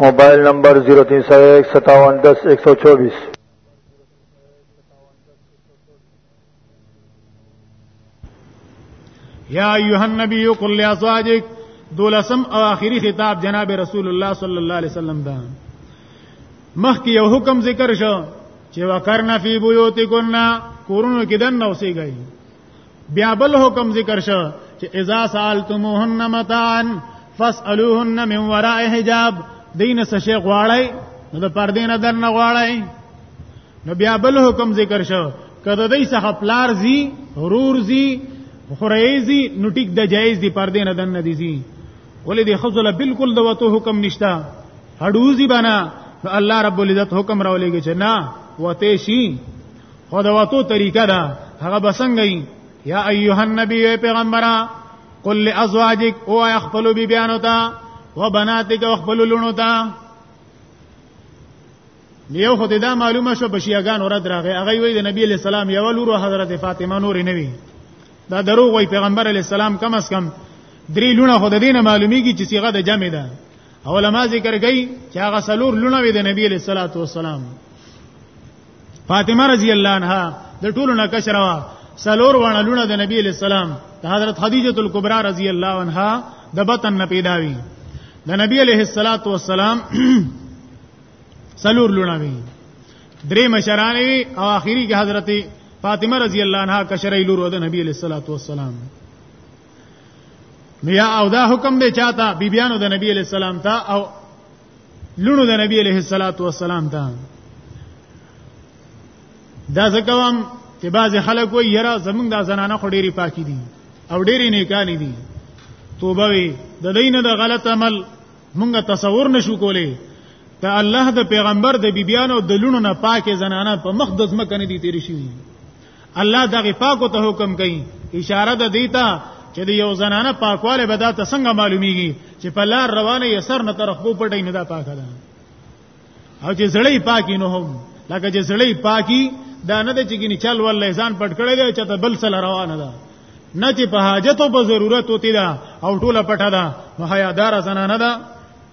موبایل نمبر 03015710124 یا ایها النبی قل لازواجک دولسم او اخیری خطاب جناب رسول الله صلی الله علیه وسلم دا مخکې یو حکم ذکر شو چې وکرنا فی بیوتکنا کورونو کې دن نوسیږي بیا بل حکم ذکر شو چې اذا سالتموهن متان فاسالوهن من وراء حجاب دین څه شی غواړی نو د پردې نه در نه غواړی نو بیا بل حکم ذکر شو کله دای څخه پلار زی غرور زی خریزی نو ټیک د جایز دی پردې نه دن دی زی ولې دی خزل بالکل د وته حکم نشتا هډوزی بنا الله رب العزت حکم راولېږي چې نه وته شي خو دا واتو طریقه ده هغه بسنګي یا ایها النبی پیغمبره قل لازواجک او خپل بی بیانو تا و بناتک او خپل لونو تا یو خدای دا معلومه شو بشیاګان ورته راغی هغه وی د نبی علی السلام یو لور حضرت فاطمه نور نه وی دا دروغ وی پیغمبر علی السلام کم اس کم درې لونه خود دینه معلومیږي چې صيغه د جمع ده علماء ذکر کوي چې هغه سلور لونه وی د نبی علی الصلاه والسلام فاطمه رضی الله عنها د ټولو نه کشره وا سلور وانه لونه د نبی علیہ السلام د حضرت خدیجه الکبرى رضی الله عنها د بطن نه پیدا وی د نبی علیہ الصلات والسلام سلور لونه وی درې مشران وی او اخیری کې حضرت فاطمه رضی الله عنها کشره لور د نبی علیہ الصلات والسلام نو یا او دا حکم دی چاته بیبیانو د نبی علیہ السلام ته او لونو د نبی علیہ الصلوۃ والسلام ته دا زکوام چې بعض خلک وایي یرا زمونږ د زنانه خو ډېری پاکي دي او ډېری نیکانی دي توبه وي د دین د غلط عمل مونږه تصور نشو کولای ته الله د پیغمبر د بیبیانو د لونو نه پاکه زنانه په مخ د ځمکه نه دي تیر شي الله دغه پاکو ته حکم کوي اشاره ده دیتا چې د یو زنانه پاکواله به دا ته څنګه معلومیږي چې په لار روانه یې سر نه تر خپل پټې نه دا پاکه ده او چې زړې پاکي نه هم لکه چې زړې پاکي دا نه ده چې ګینه چل ول لسان پټ کړی دی چې ته بل سره روانه ده نه چې په حاجت او په ضرورت وتی دا او ټوله پټه ده نو حیادار زنانه ده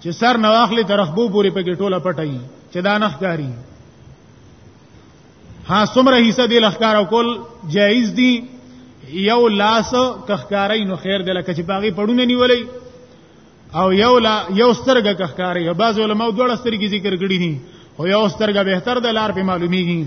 چې سر نه واخلي تر خبو پورې پکې ټوله پټي چې دا نه ښکاری ها څومره حصہ دی لخکار او کول جایز دی یو لاس کخکاری نو خیر دی لکه چې باغی پړونه نیولې او یو لا یو سترګه کخکاری او بعض علماء دوړ سترګې ذکر کړی دي او یو سترګه به تر د لار په معلومیږي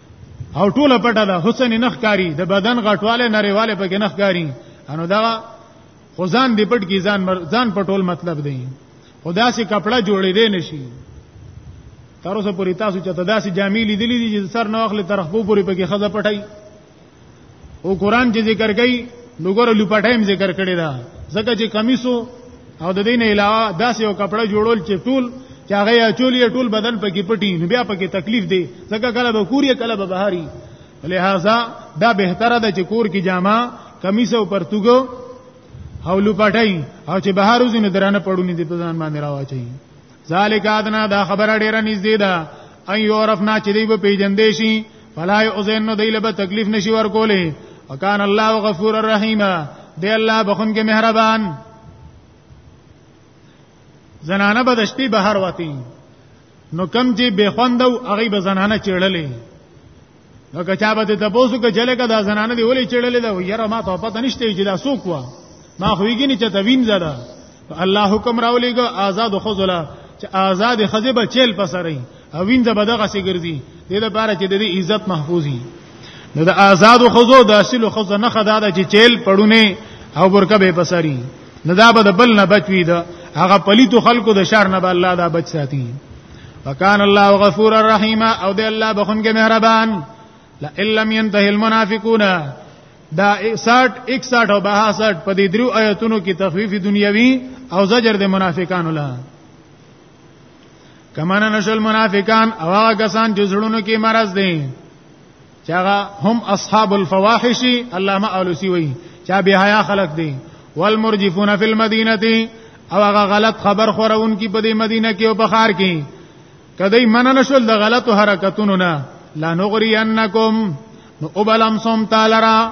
او ټوله پټه ده حسن نخکاری د بدن غټواله نریواله پکې نخکاری انو دا خدان دی پټ کی ځان ځان پټول مطلب دی خدا سي کپڑا جوړې دی نشي تر اوسه پوری تاسو چې تداسي جامې لیدلې دي چې سر نه اخلي ترخبو پوری پکې خزه پټای او قران چې ذکر کوي نو ګور لپټایم ذکر کړی دا ځکه چې کمیسو او د دین علاوه داسې یو کپڑا جوړول چې ټول چې هغه اچول یې ټول بدن پکې پټي نو بیا پکې تکلیف دی ځکه کله به کوریا کله به بهاري لہذا دا بهتره ده چې کور کې جامه کمیس او پرتګو او لپټای او چې بهر وزینه درانه پړونی دي په ځان باندې راوچي ذالک ادنا دا خبره ډیره نږدې ده ان یورفنا چې دی په پیجندې شي فلا یؤذن نو دی له تکلیف نشي ورکولې وکانه الله غفور الرحیم دی الله بخون کې مهربان زنانه به د شپې بهر وتی نو کم چې بخوندو هغه به زنانه چړلې نو که چا به ته پوسو که جلګه دا زنانه دی ولې چړلې دا یاره ما ته پته نشته چې دا سوق وا ما خو یې نه چته وین زړه الله حکم راولېګو آزاد خزلا چې آزاد خزه به چیل پسرې او وین د بدغه سي ګرځي د دې لپاره چې د دې عزت محفوظي نو د آزاد خزو د اصل خزو نه خدای چې چیل پړونه او برکه به پسري نه دا به بل نه بچوي دا هغه پلیتو خلکو د شر نه به الله دا بچ ساتي وکان الله غفور الرحیم او دی الله بخونګه مهربان لا لم ينتهي المنافقون دا 61 61 او 62 په دې درو آیتونو کې تخفیف دنیوي او زجر د منافقانو لا کمانه نشل منافقان او هغه کسان چې زړونو کې مرض دي چې هغه هم اصحاب الفواحش علامه اولسی وی چا به حیا خلق دي والمرجفون فی المدینه او هغه غلط خبر خورون کی په دې مدینه کې او په خار کې کدی من نه شول د غلط حرکتونو نه لا نغرینکم نو وبلم سم تعالی را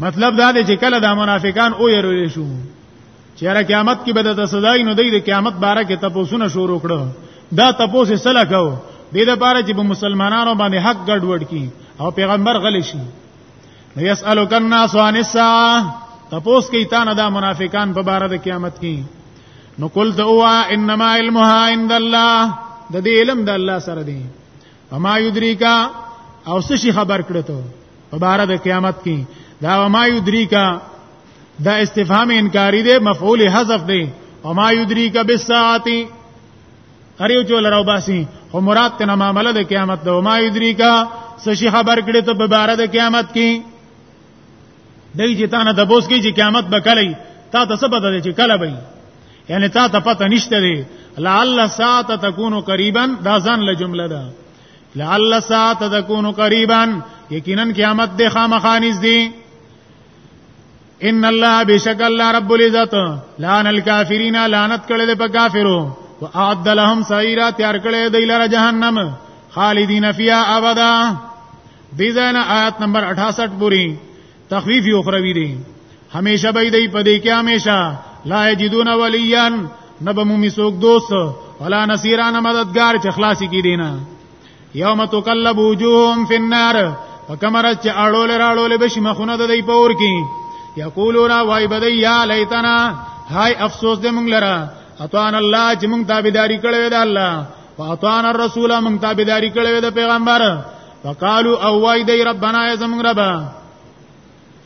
مطلب دا دی چې کله دا منافقان او يرول شو چې را قیامت کې به د سزای نو دی د قیامت باره کې تپوسونه شروع کړو دا تپوس سره کو د دې لپاره چې په مسلمانانو باندې حق ګډوډ کی او پیغمبر غلی شي یسالک الناس عن الساعه تپوس کوي تا نه دا منافقان په بار د قیامت کې نو قل ذوا انما علمها عند الله د دې علم د الله سره دی وما یدریکا او څه شي خبر کړه ته په بار د قیامت کې دا وما یدریکا دا استفهام انکاری دی مفعول حذف دی وما یدریکا بالساعه هر یو چول راو باسي خو مراد ته معاملې د قیامت د وما یدریکا څه شي خبر کړه ته په بار د قیامت کې دای چې تا نه د بوس کې چې قیامت به کلی تا ته څه پته دی چې کله به یعنی تا ته پته نشته دی لعل ساعت تكون قریبا دا ځان له جمله ده لعل ساعت تكون قریبا یقینا قیامت د خامخانیز دی ان الله بشک الله رب العزت لعن الكافرین لعنت کړل په کافرو واعد لهم سعیرا تیار کړل دی لره جهنم خالدین فیها ابدا دې ځای نه آیات نمبر 68 پورې تخفیف اخروی دی همیشه به دی په دې کې همیشه لا یجدون ولیا نبمومی سوک دوست ولا نصیران مددگار چې خلاصي کی دینه یوم تقلب وجوههم فی النار فکمر چې اړول راړول بشي مخونه د دی پور کې یقولون وای بدی یا لیتنا هاي افسوس دې مونږ لره اتوان الله چې مونږ تابعداري کړې ده الله فاطان الرسول من تابعداري کړې د پیغمبر فقالو او وای دی ربنا یا زمون رب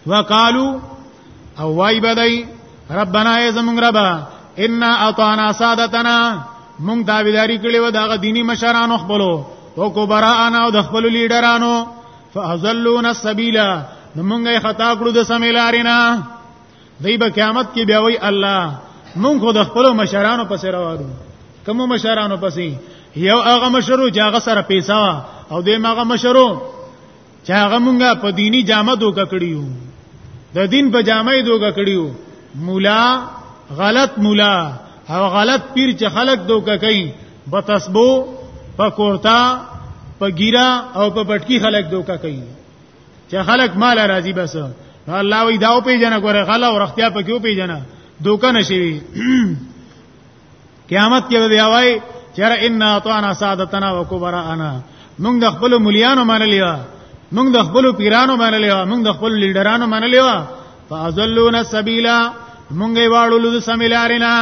وقالو او وای بدی ربنا یا زمون رب ان اطعنا سادتنا مونږ تابعداري کړې و دغه دینی مشرانو خپلو او کبراءنا او د خپل لیډرانو فازلون السبیلا نو مونږه خطا کړو د سمیلارینا دی به قیامت کې بیا وای الله مونږ خو د خپل مشرانو پسې راوړو کوم مشرانو پسې یو هغه مشرو چې هغه سره پیسې او دې ماغه مشرو چې هغه مونږه په دینی جامه دوکه کړیو د دین په جامه دوکه کړیو مولا غلط مولا او غلط پیر چې خلق دوکه کوي په تسبو په کورتا په ګیرا او په پټکی خلق دوکه کوي چې خلک مال راضي بس الله وی دا په جنا ګوره غلا او رختیا په کې په جنا دوکه نشي قیامت کې به وای چر ان اطعنا سادتنا وكبراءنا موږ د خپل مليانو منلې و موږ د خپل پیرانو منلې و موږ د خپل لیډرانو منلې و فازلون السبيلا موږ یې واړو لږ سمیلارینا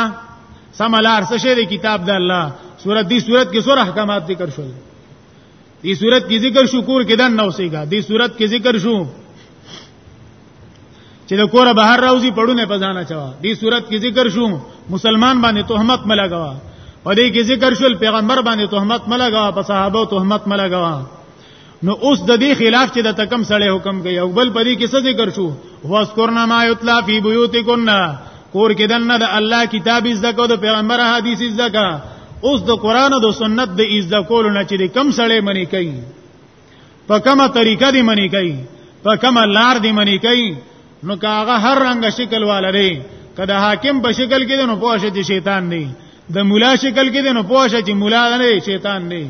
سملار څه شی د کتاب د الله سورۃ دی سورۃ کې سور احکامات ذکر شول دې صورت کې ذکر شو کور کې دن نو سیګا دې صورت کې ذکر شو چې د کوره بهر راوځي پړونه پزانه چوا دې صورت کې ذکر شو مسلمان باندې تهمت ملګوا په دې کې ذکر شول پیغمبر باندې تهمت ملګوا په صحابه تهمت ملګوا نو اوس د دې خلاف چې د تکم سړی حکم کوي او بل پدې کې څه ذکر شو واذکرنا ما یتلا فی بیوتکنا کور کې دنه د الله کتاب زده کو د پیغمبر حدیث زده کا اوس د قران او د سنت د زده کولو نه چې کم سړی منی کوي په کومه طریقه دی منی کوي په کومه لار دی منی کوي نو کاغه هر رنګ شکل والره کدا حاکم په شکل کې نو پوښه چې شیطان دی د مولا شکل کې نو پوښه چې مولا نه شیطان دی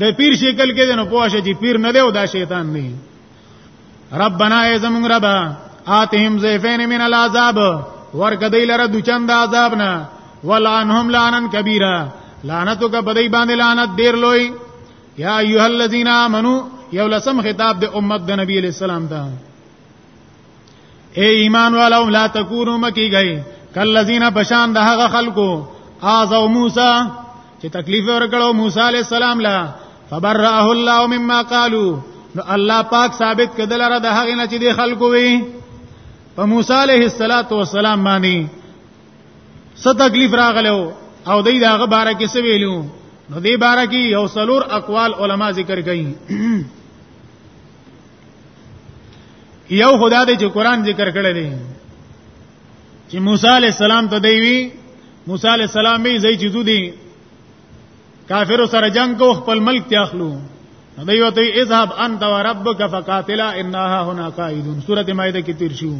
د پیر شکل کې نو پوښه چې پیر نه دی او دا شیطان دی ربنا ای زمون ربا آتهم زیفین من العذاب ورک دی لره دو چند عذاب نه ولعنهم لعنن کبیره لعنتو کا بدی باندې لعنت ډیر لوی یا ایها الذین آمنو یو لسم خطاب د امت د نبی علی السلام ته اے ایمان والو لا تکونو مکی گئی کلذین بشان د هغه خلکو آزو موسی چې تکلیف ورکړو موسی علی السلام لا فبرأه الله مما قالوا نو الله پاک ثابت کدل را د هغه نه چې د خلکو وي په موسی علیه السلام باندې څه تکلیف راغلو او دای داغه باره کې څه ویلو نو دې باره کې یو سلور اقوال علما ذکر کړي یو خدا دې چې قران ذکر کړی دی چې موسی علی السلام ته دی وی موسی علی السلام یې زئی چې دودي کافر سره جنگ کو خپل ملک ته اخلو دی وته اذهب انت وربك فقاتلا انها هنا قائدون سوره مائده کې تیر شو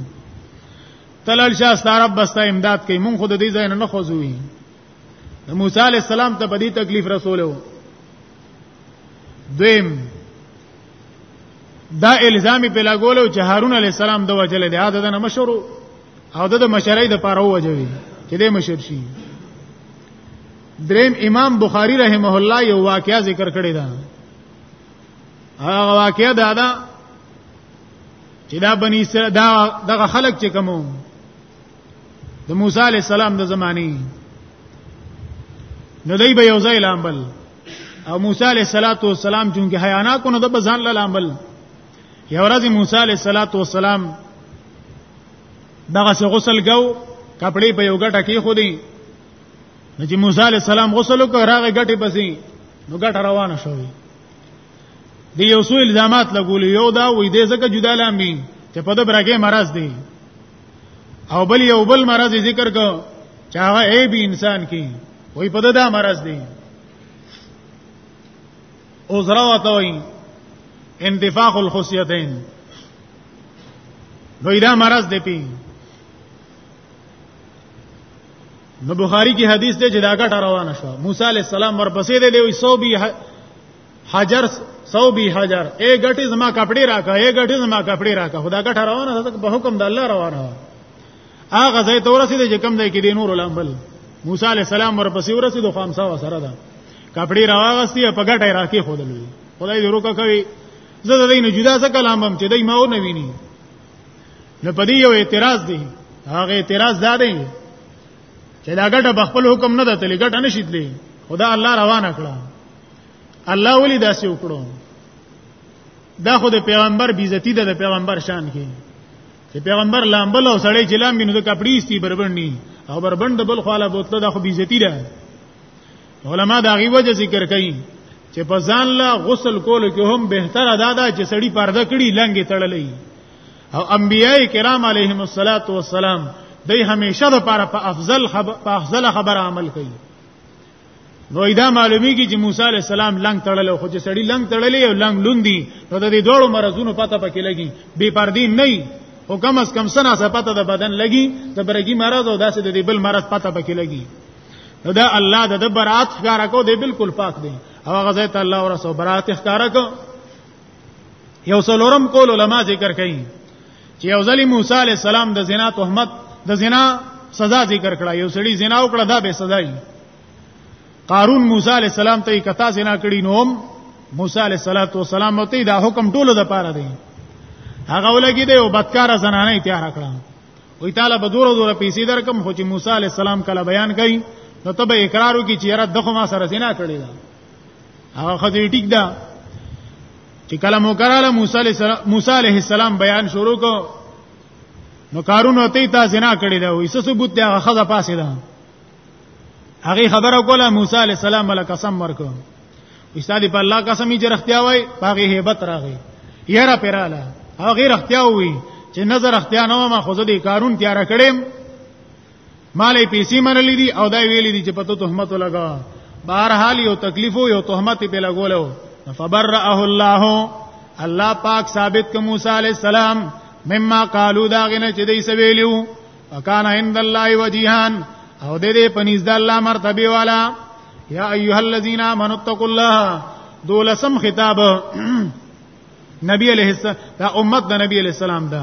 تلل شاه ستارب بستا امداد کوي مونږ خود دې ځای نه خوځوي موسی علی السلام ته په دې تکلیف رسول وو دویم دا الزام په لګولو چې هارون علی السلام د وجل دی عادت نه مشورو او د مشرۍ د پاره وجوي چې د مشر شي دریم امام بخاری رحمه الله یو واقعیا ذکر کړی دا هغه واقعیا دا ده چې دا بنی اسرائیل دا دغه خلک چې کوم د موسی علی السلام د زمانی نو دی به یو ځای لامبل او موسی علی صلوات و سلام چې حیانات کو نه د بزان لامبل یو ورځ موسی علی صلوات و سلام دغه څه غسل ګو کپڑے په یو ګټه کې خو دی نو چې موسی علی السلام غسل وکړ راغی ګټه پسې نو ګټه روانه شوې دی یو څو الزامات لګول یو دا وې دې زکه جدا لامبي چې په دې برګه مرز دی او بل یو بل مرض ذکر کو چې هغه ای به انسان کې وای په دا مرض دی او زرا وته وای انتفاخ الخصیتین نو دا مرض دی پی نو بخاری کی حدیث ته چې دا ګټه روانه شو موسی علی السلام ورپسې دی وی 100 به حجر سو بی حجر اے غټي زما کپڑے راکا اے غټي زما کپڑے راکا خدا غټ روانه ده په حکم د الله روانه ده هغه ځای ته ورسید چې کم ځای کې دی نور الامبل موسی علی السلام ورپسې ورسید خو هم سوا سره ده کپڑے راغستی په غټه راکې خودل خدای دې روکا کوي زه د دې نه جدا څه کلام هم چې دای ما و نه ویني نو په دې یو اعتراض دی هغه اعتراض دا دی چې دا غټه بخپل حکم نه ده تلې غټه نشیدلې خدا الله روانه کړه الله ولي داسې وکړو دا خو د پیغمبر بیزتی ده د پیغمبر شان کې چې پیغمبر لامبل او سړی چې لام بینو د کپړی ستی بربندنی او بربند بل خاله بوتله د خو بیزتی ده علما دا غي وجه ذکر کوي چې په ځان لا غسل کول کې هم بهتره ادا ده چې سړی پرده کړي لنګي تړلې او انبيای کرام علیهم الصلاۃ والسلام دوی همیشه د پاره په افضل خبر په افضل خبر عمل کوي نو دا معلومیږي چې موسی علی السلام لنګ تړل خو چې سړی لنګ تړلې او لنګ لوندي نو د دې دوړو مرزونو پته پکې لګي بے پردي نه او کم از کم سنا سره پته د بدن لګي د برګي مرز او داسې د دې بل مرز پته پکې لګي نو دا الله د برات ښکارا کو دی بالکل پاک دی او غزه ته الله ورسو برات ښکارا کو یو څلورم قول علما ذکر کوي چې یو ځلی موسی علی السلام د زنا تهمت د زنا سزا ذکر کړه یو سړی زنا وکړه دا به سزا وي قارون موسی علی السلام ته کتا زنا کړی نوم موسی علی السلام ته دا حکم ټولو د پاره دی هغه ولګي دی او بدکار زنانه تیار کړه وی تعالی به دور دور پیسې درکم خو چې موسی علی السلام کله بیان کړي نو ته به اقرار وکړي چې یاره دغه ما سره زنا کړی دا هغه خدای ټیک ده چې کله مکراله موسی علیہ السلام موسی علیہ السلام بیان شروع کو نو کارونه ته تا زنا کړی دا وې څه ثبوت دی هغه خزه پاسې ده هغه خبره کوله موسی علیہ السلام له قسم ورکو استاد په الله قسم یې رختیا وای هغه hebat راغی یرا پراله هغه رختیا وای چې نظر اختیا نه ما خو دې کارون تیار کړم مالې پیسې منلې دي او دا ویلې دي چې پته تهمت لګا بهر حال یو تکلیف یو تهمت په لګولو فبرأه الله الله پاک ثابت ک موسی علی السلام مما قالو دا غنه چې دې سویلو وکان عند الله وجیهان او دې دې پنځ د الله مرتبه والا یا ایها الذین آمنوا اتقوا الله دولسم خطاب نبی علیہ السلام دا امت د نبی علیہ السلام دا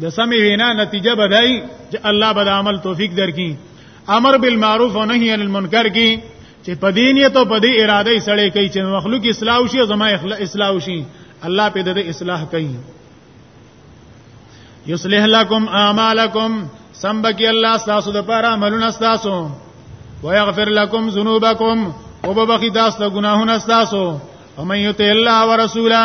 د سمې وینا نتیجه بدای چې الله به عمل توفیق درکړي امر بالمعروف او نهی عن المنکر کې چې په دین یې ته په دې اراده یې سړی کوي چې مخلوق اصلاح شي او زما اصلاح شي الله په دې اصلاح کوي یصلح لكم اعمالکم سمبکی الله تاسو د پاره عملونه تاسو ويغفر لكم ذنوبکم وببخي تاسو ګناهونه تاسو ومن یطع الله ورسوله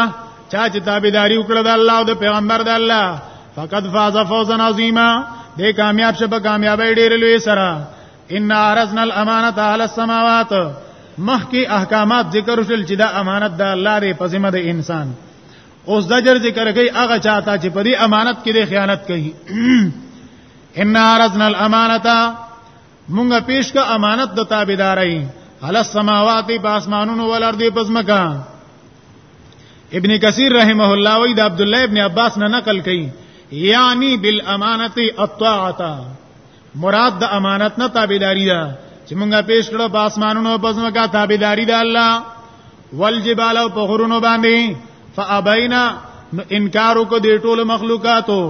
چا چې تابعداري وکړه د الله او د پیغمبر د الله فقد فاز فوزا عظیما دې کامیاب شپه کامیابی ډېر لوی سره ان عرضنا الامانه على السماوات مخکې احکامات ذکر شول چې دا امانت د الله دی په ذمہ د انسان اوس زجر ذکر کوي هغه چاته چې په دې امانت کې خیانت کوي ان عرضنا الامانه مونږه پیش کا امانت د تابعداري علی السماوات په اسمانونو ولرد په زمکا ابن کثیر رحمه الله وی د عبد الله ابن عباس نه نقل کړي یعنی بالامانه الطاعه مراد د امانت نه تابعداري ده چې مونږه پیش کړو په اسمانونو په زمکا تابعداري ده الله والجبال په غرونو باندې فابینا انکار کو دې ټول مخلوقاتو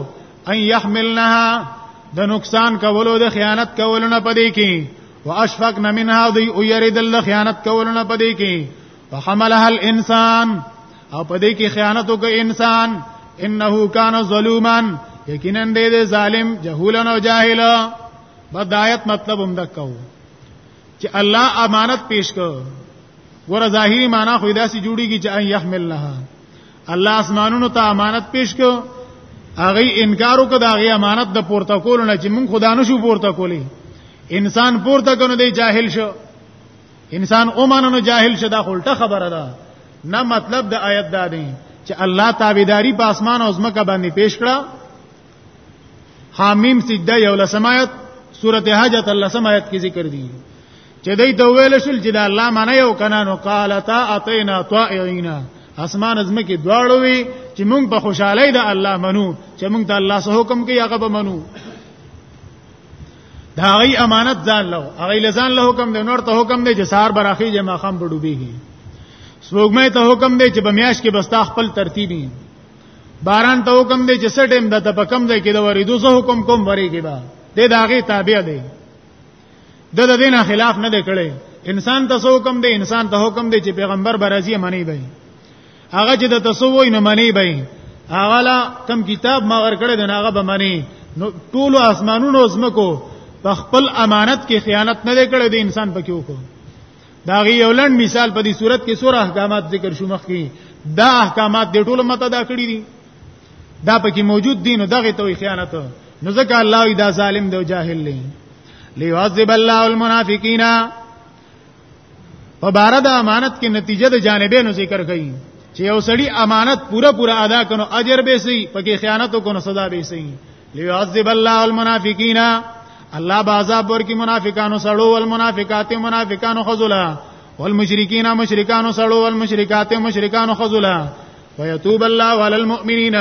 ان يحملنها د نقصان کولو د خیانت کولو نه پدې کې واشفقن منها دی او یریدل د خیانت کولو نه پدې کې فحملها الانسان او پدې کې خیانت وکړ انسان انه کان ظلوما یقینا دې ظالم جهولن او جاهل بدایت مطلب هم دکاو چې الله امانت پیش کړ ګوره ظاهری معنا خو داسې جوړیږي چې ان يحمل لها الله اسمانونو ته امانت پیش کو هغه انکار وکړ دا غي امانت د پورته کول نه چې مونږ خدا نه شو پورته کولی انسان پورته کنه دی جاهل شو انسان اومانو جاهل شو دا خلټه خبره ده نه مطلب د آیت دا دی چې الله تابعداري په اسمان او زمکه باندې پیش کړه حامیم سجده یو لسمایت سورته حج ته لسمایت کې ذکر دي چې دای ته ویل شول چې دا الله معنی یو کنه نو قالتا اتینا طائعینا اسمان از مکه دواړو وی چې مونږ په خوشحالي د الله منو چې مونږ ته الله سه حکم کوي هغه به منو دا غي امانت ځان له هغه لزان له حکم دی نور ته حکم دی چې سار براخي جې ما خام بډوبېږي سوګمې ته حکم دی چې بمیاش کې بستا خپل ترتیبي باران ته حکم دی چې سټیم د ته په کم ځای کې د وریدو زه حکم کوم وریږي با د داغه تابع دی د د دینه خلاف نه دی کړی انسان ته حکم دی انسان ته حکم دی چې پیغمبر برازي منی به هغه چې د تسووی نه منی به هغه لا کم کتاب ما ور کړی د هغه به منی نو ټول اسمانونو زمکو په خپل امانت کې خیانت نه کړی د انسان پکې وکړو دا غي یو لند مثال په دې صورت کې سور احکامات ذکر شو مخ کې دا احکامات د ټولو مت ادا کړی دي دا پکې موجود دي نو دغه توي خیانت نو ځکه الله دا ظالم دی او جاهل دی ليعذب الله المنافقين په بار د امانت کې نتیجه د جانبینو ذکر کړي چې یو سړی امانت پوره پوره ادا کړي اجر به سي پکې خیانت کو نو سزا به سي ليعذب الله المنافقين الله بعذاب ورکی منافقانو سړو والمنافقات منافقانو خذلا والمشرکین مشرکانو سړو والمشرکات مشرکانو خذلا ويتوب الله على المؤمنين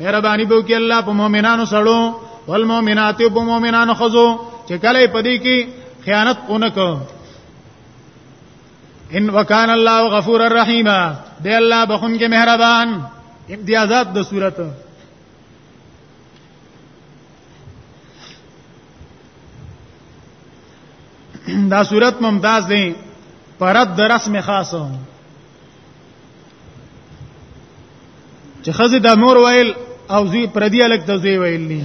مهرباني بو کې الله په مؤمنانو سړو والمؤمنات په مؤمنانو خذو چې کله پدې کې خیانت اونکو ان وکان الله غفور الرحیم دی الله بخون کې مهربان امتیازات د صورت دا صورت ممتاز دی پرد د رسم خاصه چې خزه د مور ویل او زی پردی الک د زی ویل نه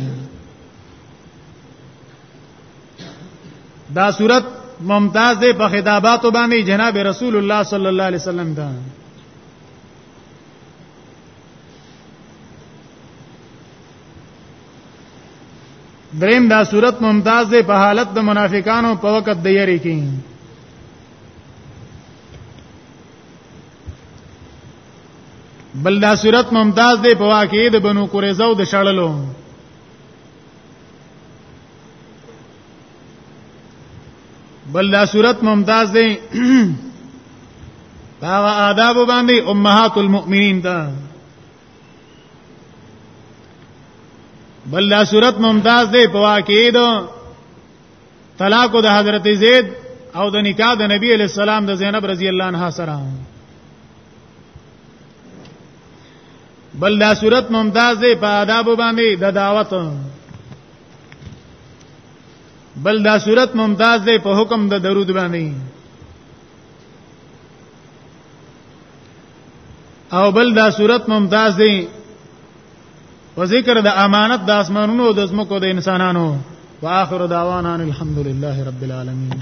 دا صورت ممتاز دی په خطابات باندې جناب رسول الله صلی الله علیه وسلم دا دریم دا صورت ممتاز دی په حالت د منافقانو په وخت د یری کې بل دا صورت ممتاز دی په واقع د بنو قریظه او د شړلو بل دا صورت ممتاز دی هغه آداب باندې امهات المؤمنین دا بل دا صورت ممتاز دی په واقعې دو طلاق د حضرت زید او د نکاح د نبی علی السلام د زینب رضی الله عنها سره بل دا صورت ممتاز دی په آداب باندې د دعوت بل دا صورت ممتاز دی په حکم د درود باندې او بل دا صورت ممتاز دی و ذکر د امانت د اسمانونو د زمکو د انسانانو واخر دعوانا الحمدلله رب العالمین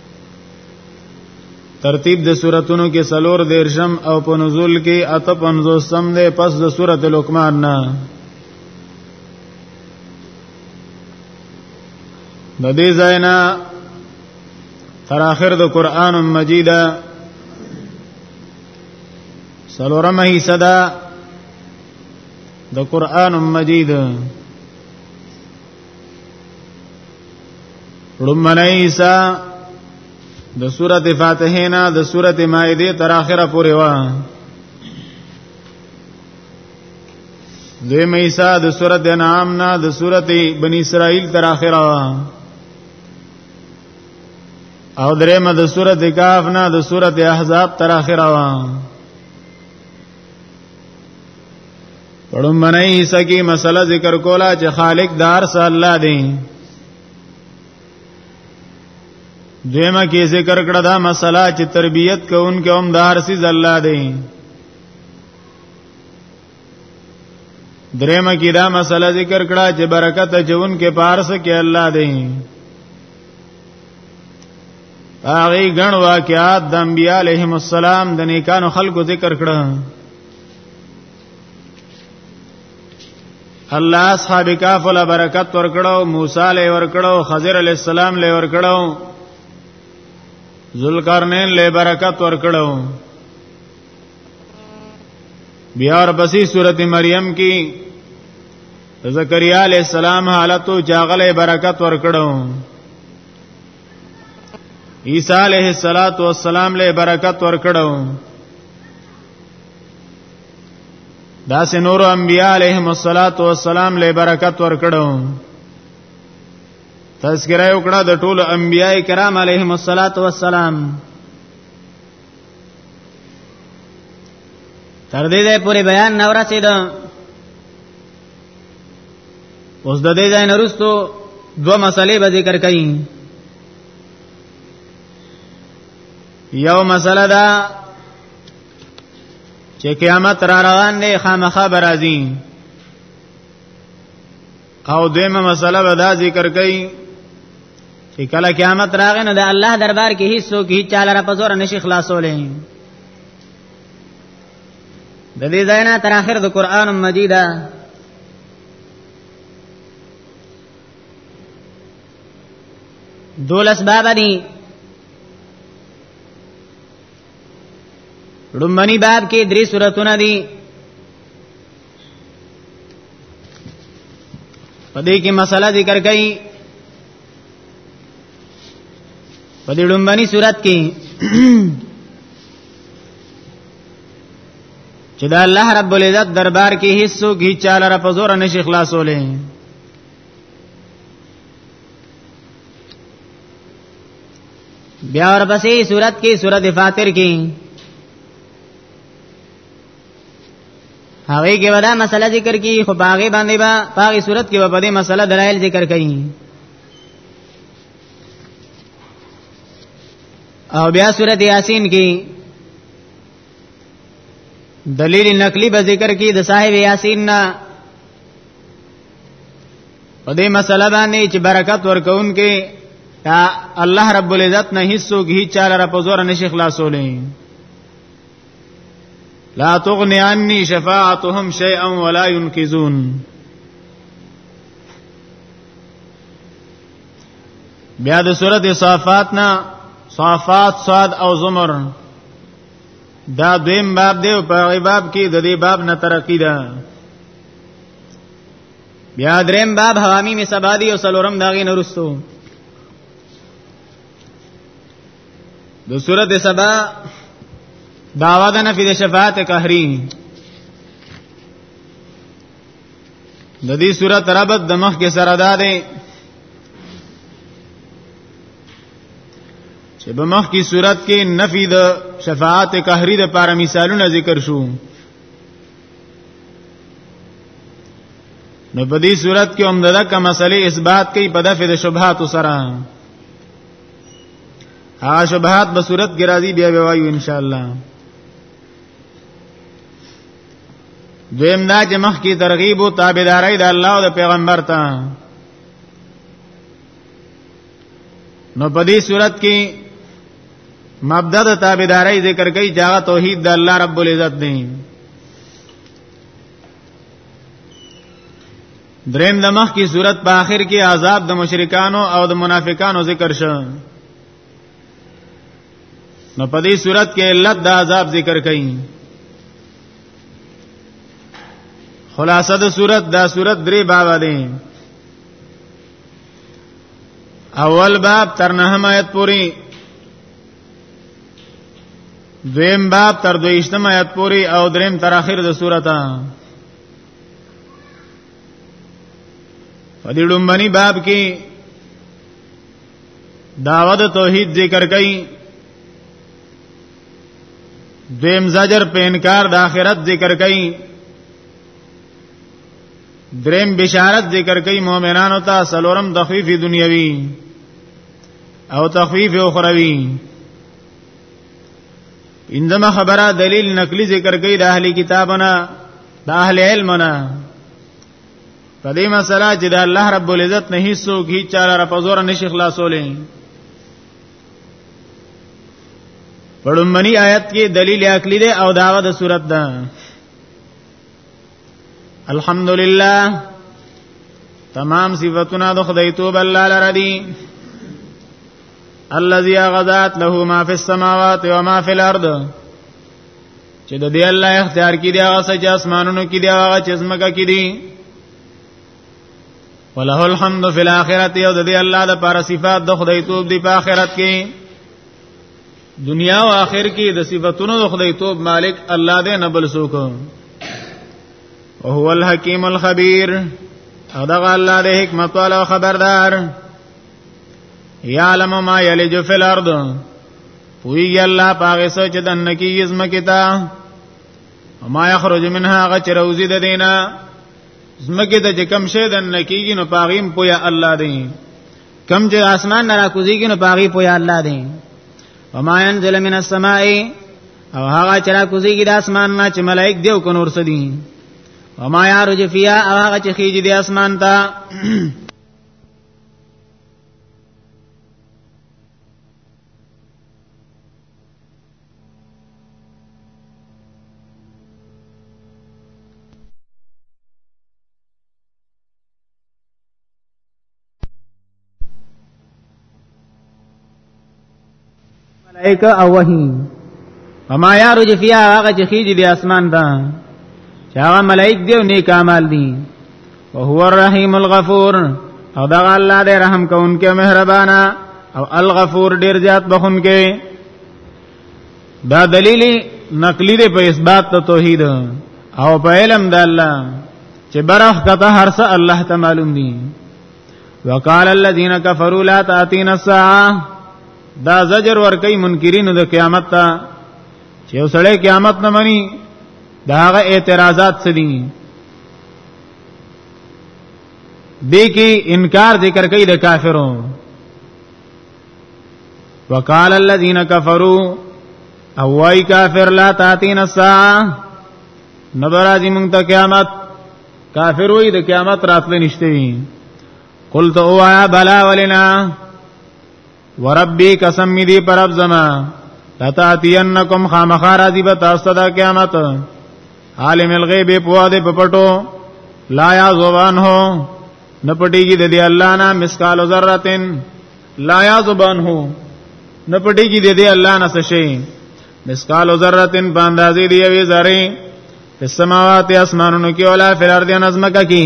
ترتیب د سوراتونو کې سلور دیرشم او په نزول کې اته پنځو سم ده پس د سورته لقمان نه د دې ځاینا تر اخر د قران مجید سلورمه حصہ ده د قران مجید لمن عیسی د سورته فاتحه نه د سورته مائده تر اخره پورې و دوی مېسا د سورته انعام نه د سورته بنی اسرائیل تر اخره و او درېم د سورته کاف نه د سورته احزاب تر اخره و پړم منای سکی مسله ذکر کولا چې خالق دار س الله دی دیمه کې ذکر کړه دا مسله چې تربیت کوونکې هم دار سیز الله دی دریمه کې دا مسله ذکر کړه چې برکت جون کې پارس کې الله دی هغه غن واقعات د انبیاء علیهم السلام د نیکانو خلقو ذکر کړه الله اصحاب کاف له برکت ورکړو موسی له ورکړو خضر علی السلام له ورکړو ذوالقرنین له برکت ورکړو بیا ور پسې سورته مریم کې زکریا علی السلام حالتو چاغله برکت ورکړو عیسی علیه الصلاۃ والسلام له برکت ورکړو دا سه نور انبیاء علیهم الصلاۃ والسلام له برکت ورکړو تذکرہ وکړه د ټولو انبیاء کرام علیهم الصلاۃ والسلام تر دې ده پورې بیان نه ورسید اوس د دې ځای نرستو دو مسلې به ذکر کړي یو مسله ده چې قیامت را روان دی خامخا برازي او دیمه مسله به دا ذکر کړي چې کله قیامت راغی نو د الله دربار کې هیڅ څوک هیڅ چاله را پزور نشي خلاصولې د دې ځای نه تر اخر د قران مجیده دولس باب دي لومبني باب کې درې سوراتونه دي په دې کې مسله ذکر کړي په دې لومبني صورت کې چې دا الله رب العزت دربار کې هیڅ څوک هیڅ چاله را پزور نشي خلاصولې بیا ورپسې صورت کې سورۃ فاتر کې هغه کې ودا مسله ذکر کی خو باغې باندې با باغې صورت کې په دې مسله دلایل ذکر کړي او بیا سورۃ یاسین کې دلیل نقلی به ذکر کی د صاحب یاسین نه په دې مسله باندې چې برکت ورکون کې تا الله رب العزت نه هیڅوک هیڅ چاله را پزور نشي خلاصولې لا تغنی عنی شفاعتهم شیئا ولا ينقذون بیا د سورته صافات نه صافات صاد او زمر دا دویم باب دی په باب کې د دې باب نه ترقی ده بیا دریم باب حوامی می سبادی او سلورم داغی نرستو د سورته سبا داوا د نفي د شفاعت قهري د دې سورته ربط د مخ کې سره ده ده چې په مخ کې سورته کې نفي د شفاعت قهري د پاره مثالونه ذکر شو نو په دې صورت کې هم دغه مسلې اثبات کوي په دفع د شبهات سره ها شبهات به صورت کې راځي بیا به وایو ان شاء الله دویم دا چې مخ کې ترغیب او تابعداري د الله او د پیغمبر ته نو په دې صورت کې مبدا د تابعداري ذکر کوي چې هغه توحید د الله رب العزت دی دریم د مخ کی صورت په آخر کې عذاب د مشرکانو او د منافقانو ذکر شو نو په دې صورت کې علت د عذاب ذکر کړي خلاصه د صورت دا صورت درې باب دي اول باب تر نه آیت پوری دویم باب تر دویشتم آیت پوری او دریم تر اخر د سورته په دې لومبني باب کې داوود توحید ذکر کړي دیم زجر په انکار د آخرت ذکر کړي دریم بشارت ذکر کړي مؤمنانو ته سلورم تخفیف دنیوي او تخفیف اخروی انځمه خبره دلیل نقلی ذکر کوي د اهلی کتابنا د اهل علمنا په دې مسله چې د الله رب العزت نه هیڅ څوک هیڅ چاره را پزور نشي خلاصولې پړمنی آیت کې دلیل عقلی ده او داوا د صورت ده الحمدلله تمام صفاتنا د خدای توب الله لره دي الذي غذات له ما في السماوات وما في الارض چې د دې الله اختیار کې دی هغه چې اسمانونو کې دی هغه چې زمکه کې دی وله الحمد فی الاخرته او د دې الله د پر صفات د خدای توب دی په آخرت کې دنیا او آخر کې د صفاتونو د خدای توب مالک الله دې نه بل څوک او هو الحکیم الخبیر او دا الله دې حکمت والا خبردار یعلم ما یلج فی الارض پوی الله پاګه سوچ دن کی یزم کتا وما یخرج منها غچروزی د دینا زمګه د کم شه دن کیږي نو پاغیم پویا الله دې کم چې اسمان نه راکوزیږي نو پاغي پویا الله دی وما ينزل من السماء او هغه چې راکوزیږي د اسمان نه چې ملائک دیو کو نور سدي وما يعرج فيها او هغه چې خيږي د اسمان ته ملائکه او وحی وما یارج فیها هغه چې خیږي به اسمان ته چې هغه ملائک دی او نیک اعمال دي او هو الرحیم الغفور او دا الله دې رحم کوونکې مهربانا او الغفور ډیر زیات بخونکې دا دلیل نقلی دی په اثبات د توحید او په علم د الله چې برخ کته هر څه الله ته معلوم دي وقال الذين كفروا لا تاتينا الساعه دا زجر ور کوي منکرین د قیامت ته چې وسړی قیامت نه مني دا هغه اعتراضات څه دي دې کې انکار ذکر کوي د کافرو وقال الذين كفروا او وای کافر لا تاتین الساعه نبرازی مونږ ته قیامت کافر وای د قیامت راتلې نشته وی قلت اوایا بلا ولنا وربی قسم می دی پرب زما لتاتینکم خامخارا دی به تاسو ته قیامت عالم الغیب په دې پپټو لا یا زوان هو نه پټیږي د دې الله نه مسقال ذرتن لا یذبن هو نه پټیږي د دې الله نه څه شي مسقال ذرتن په اندازې دی وی ذره په سماوات اسمانونو کې ولا فل ارض نظمکه کې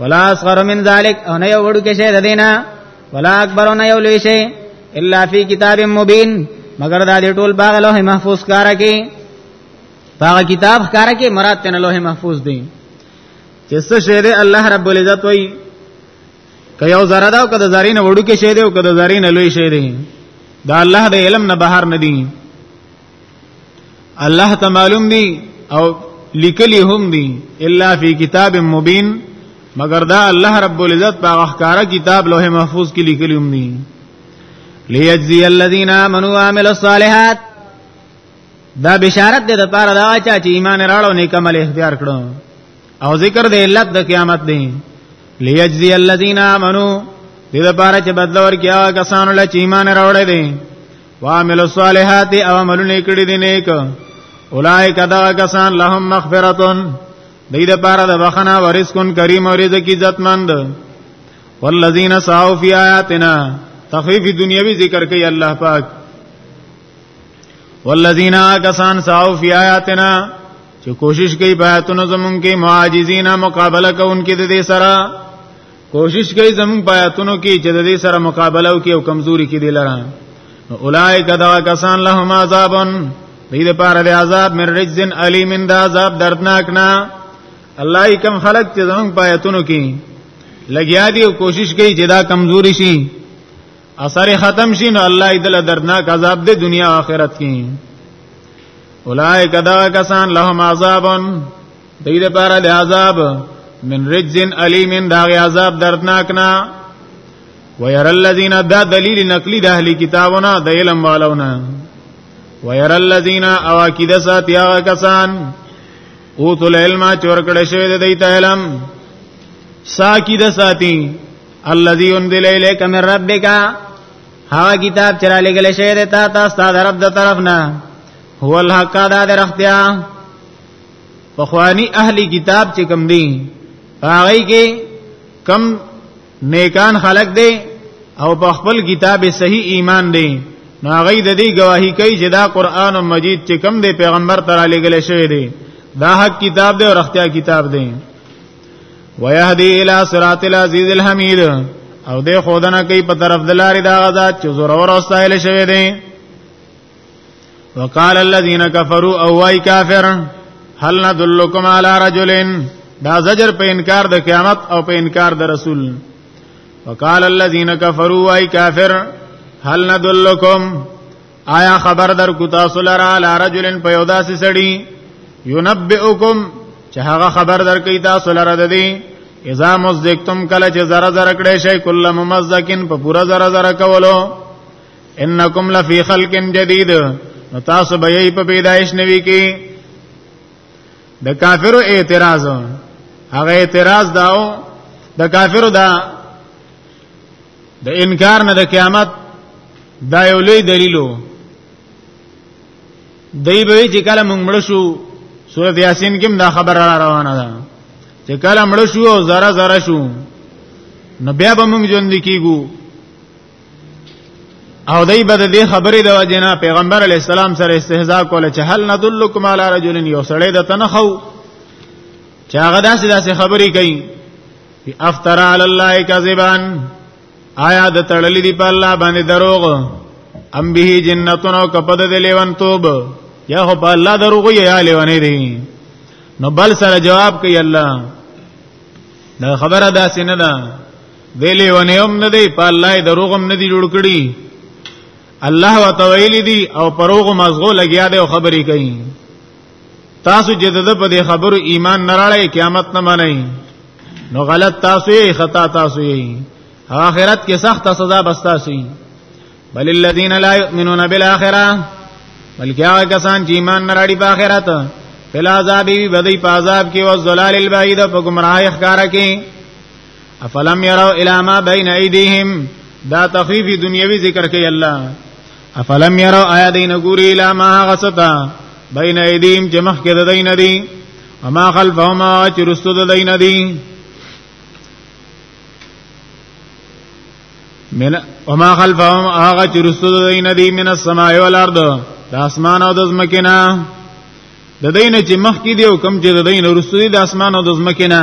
ولا اصغر من ذلک او نه یو وړو کې شي د دینه ولا اکبر نه یو لوی شي الا فی کتاب مبین مگر دا دې ټول باغ لوح محفوظ کارا کې باغ کتاب کارا کې مراد تن لوح محفوظ دی چې څه شی دی الله رب العزت وایي که یو ذره دا او که د ذرې نه وړوکی شی دی او که د ذرې نه لوی شی دی دا الله د علم نه بهر نه دی الله ته معلوم دی او لیکلی هم دی الا فی کتاب مبین مگر دا الله رب العزت په اخکارا کتاب لوح محفوظ کې لیکلی هم دی لیجزی الذین آمنوا وعملوا الصالحات دا بشارت دې د پاره دا چا چې ایمان راړو نیک عمل اختیار کړو او ذکر دې علت د قیامت دی لیجزی الذین آمنو دې د پاره چې بدل ورکیا کسانو له چې ایمان راوړې دي وعمل الصالحات او عملونه کړې دي نیک اولائک دا کسان لهم مغفرتون دې د پاره د بخنه ورزقون کریم او رزق عزتمند والذین سعوا فی آیاتنا تخفیف دنیوی ذکر کوي الله پاک والذین کسان ساو فی آیاتنا چې کوشش کوي بیاتونو زمون کې معاجزینا مقابله کوونکې د دې سره کوشش کوي زمون بیاتونو کې چې د دې سره مقابله وکړي او کمزوري کې دي لره اولائک دا کسان لهم عذابن دې لپاره د عذاب من رجزن علیم د عذاب دردناک نه الله یې کم خلق چې زمون بیاتونو کې لګیا دي او کوشش کوي چې دا کمزوري شي اثر ختم شي نو الله دې له دردناک عذاب دې دنیا او آخرت کې اولائک دا کسان لهم عذابن دې لپاره د عذاب من رجزن الیمن دا عذاب دردناک نه وير الذين دا دلیل نقلی د اهلی کتابونه د علم والونه وير الذين اواکید ساتیا کسان اوتل علم چور کړه شوی د دې علم ساکید ساتي الذي انزل اليك من ربك هغه کتاب چې را لګل شوی دی تا ته ستاسو رب د طرف نه هو الحق دا درختیا پخوانی اهلی کتاب چې کم دی هغه کې کم نیکان خلق دی او په خپل کتاب صحیح ایمان دی نو هغه د دې گواہی کوي چې دا قران مجید چې کم دی پیغمبر تر علی گله شوی دی دا حق کتاب دی او رختیا کتاب دی ويهدي الى صراط العزيز الحميد او د خودنه کوي په طرف د لارې دا غزاد چې زور اور واستایل شوی دی وقال الذين كفروا او واي کافر هل ندلكم على رجل دا زجر په انکار د قیامت او په انکار د رسول وقال الذين كفروا واي کافر هل ندلكم آیا خبر در کو تاسو لرا علی رجلن په یو داسې سړی ينبئکم چې هغه خبر در کوي تاسو لرا د دې اذا مزدکتم کله چې زره زره کړې شي کله ممزدکن په پورا زره زره کولو انکم لفی خلق جدید نو تاسو به یې په پیدایش نوي کې د کافرو اعتراض هغه اعتراض داو د کافرو دا د انکار نه د قیامت دا یو لوی دلیلو دای به چې کله موږ مړ شو سورۃ یاسین کې دا خبر را روانه ده چې کله مړ شو او زره زره شو نو بیا به موږ ژوند کیګو او دای به د دې خبرې د وجنه پیغمبر علی السلام سره استهزاء کوله چې هل ندلکم علی رجل یو سړی د تنخو چې هغه داسې داسې خبرې کوي افترا علی الله کذبا آیا د تړلې دی په الله باندې دروغ ام به جنتون او کپد د لیوان توب یا هو په الله دروغ یا لیوانې دی نو بل سره جواب کوي الله دا خبره داسې نه ده دی لیوانې هم نه دی په الله دروغ هم نه دی جوړ کړی الله وتویل دی او پروغ مزغو لګیا دی او خبرې کوي تاسو چې د په دې خبرو ایمان نه راړی قیامت نه منئ نو غلط تاسو یې خطا تاسو یې آخرت کې سخت سزا بستا سي بل الذين لا يؤمنون بالاخره بلکې هغه کسان چې ایمان نه راړي په آخرت فل عذاب وی بدی په عذاب کې او ذلال البعید په گمراهی ښکارا کې افلم يروا الى ما بين ايديهم دا تخفیف دنیوي ذکر کوي الله افلم يروا آیا دین ګوري الى ما غستا بين ايديهم چې مخکې د دین دي وما خلفهما چې رستو د دین دي من وما خلفهم هغه چې رستو د دین دي من السماء والارض د اسمان او د زمکه نه د دین چې مخکې دی او کم چې د دین رستو دي د اسمان او د زمکه نه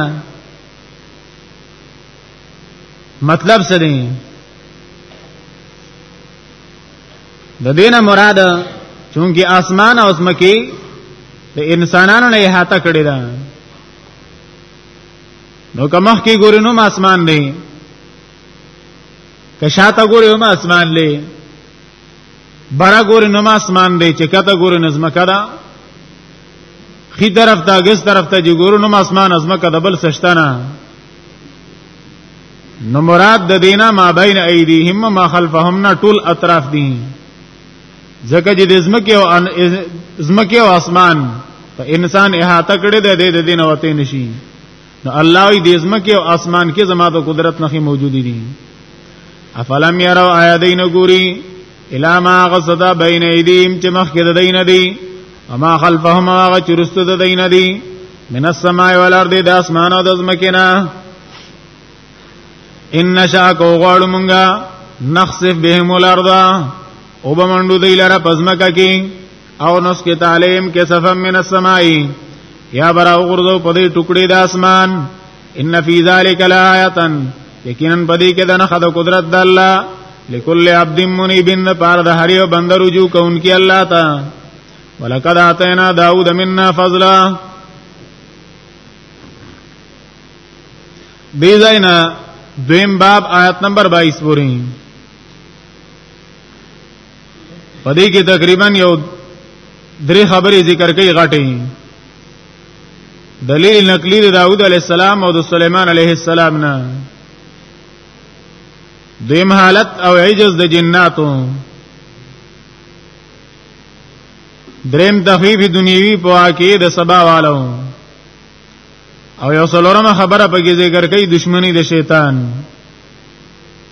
مطلب څه دی د دینه مراد چونکی اسمان او زمکی د انسانانو نه احاطه کړی دا نو کمخ کې ګورې نو اسمان دی کشاته ګورې هم اسمان دی برا ګورې نو اسمان دی چې کته ګورې نو ځمکه ده خي طرف ته ګس طرف ته چې ګورو نو اسمان ځمکه د بل سشتنه نو مراد د دینه ما بین ایدیهم ما خلفهم نه ټول اطراف دي ځکه چې د ځمکې او ځمکې او اسمان په انسان احاطه کړي د دې د دینه وته نشي نو الله وی دې زمکه او اسمان کې زما د قدرت نخې موجودې دي افلم يروا آیادین ګوري الا ما غصدا بین ایدیم چې مخکې د دین دی اما خلفهم هغه چې رسته د دین دی من السماء والارض د اسمان او د زمکه نه ان نشا کو غواړو مونږه نخسف بهم الارض او بمندو دی لره پزمکه کې او نس کې تعلیم کې صفم من السماء یا برا وګرځو په دې ټوکړي د اسمان ان فی ذلک لآیه یقینا په دې کې د نه خد قدرت د الله لكل عبد منیب پار د هر یو بنده رجوع کوونکی الله تا ولقد اتینا داوود منا فضلا دې زینا دویم باب آیت نمبر 22 پورې په دې کې تقریبا یو درې خبرې ذکر کوي غټې دلیل نقلی د داوود علی السلام او د سليمان علیه السلام نه دیم حالت او عجز د جناتو دریم تخفیف دنیوی په واقع د سبا والو او یو څلورمه خبره په کې ذکر کوي دشمنی د شیطان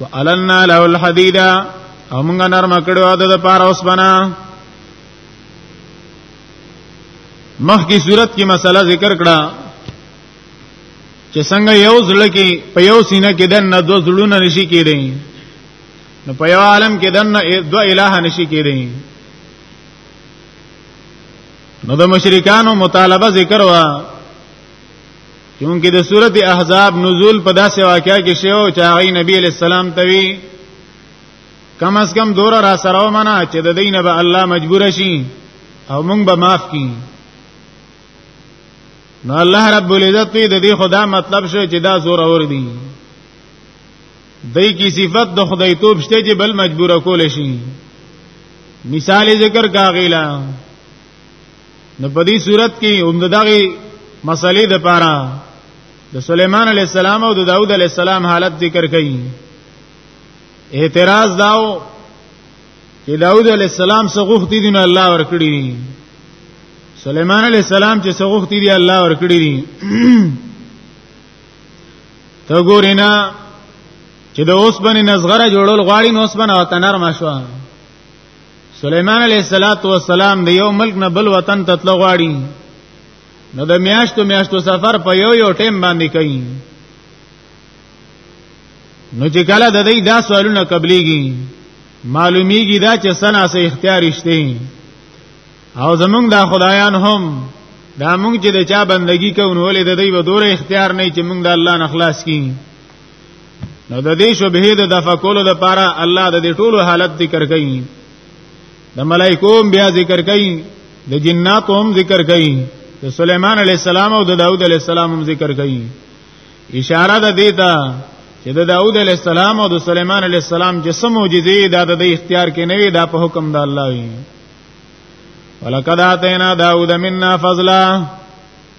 وعلنا له الحديد او موږ نرم کړو د پاره اوس بنا مخ کی صورت کی مسله ذکر کړه چې څنګه یو زړه کې په یو سینه کې دنه دو زړونه نشي کېدی نو په یو عالم کې دنه دو الہ نشي کېدی نو د مشرکانو مطالبه ذکر وا چونکه د سورته احزاب نزول په داسې واقعیا کې شو چې هغه نبی علی السلام ته وی کم از کم دور را سره ومنه چې د دین به الله مجبور شي او مونږ به معاف کړي نو الله رب العزت د دې خدا مطلب شو چې دا زور اور دي دای کی صفت د خدای توپ شته چې بل مجبور کول شي مثال ذکر کا غیلا نو په دې صورت کې هم دغه مسلې د پاره د سليمان عليه السلام او د داوود عليه السلام حالت ذکر کړي اعتراض داو چې داوود عليه السلام څخه غوښتي دي نو الله ورکړي دي سليمان عليه السلام چې څخه غوښتي دي الله ورکړي دي ته ګورینا چې د اوسبنې نزغره جوړول غواړي نو اوسبنه او تنر مشوه سليمان عليه الصلاه والسلام د یو ملک نه بل وطن ته تلو غواړي نو د میاشتو میاشتو سفر په یو یو ټیم باندې کوي نو چې کله د دې دا سوالونه قبليږي معلومیږي دا چې سنا سه اختیار شته او زمونږ دا خدایان هم دا مونږ چې د چا بندگی کوو نو ولې د دې به دوره اختیار نه چې مونږ د الله نه خلاص کیږي نو د دې شبهه د دفع کولو لپاره الله د دې ټولو حالت ذکر کوي د ملائکو بیا ذکر کوي د جناتو هم ذکر کوي د سليمان عليه السلام او د داوود عليه السلام هم ذکر کوي اشاره ده دیتا چې د داوود عليه السلام او د سليمان عليه السلام جسم معجزې د د اختیار کې نه وي دا په حکم د الله وي ولقد اتینا داوود منا فضلا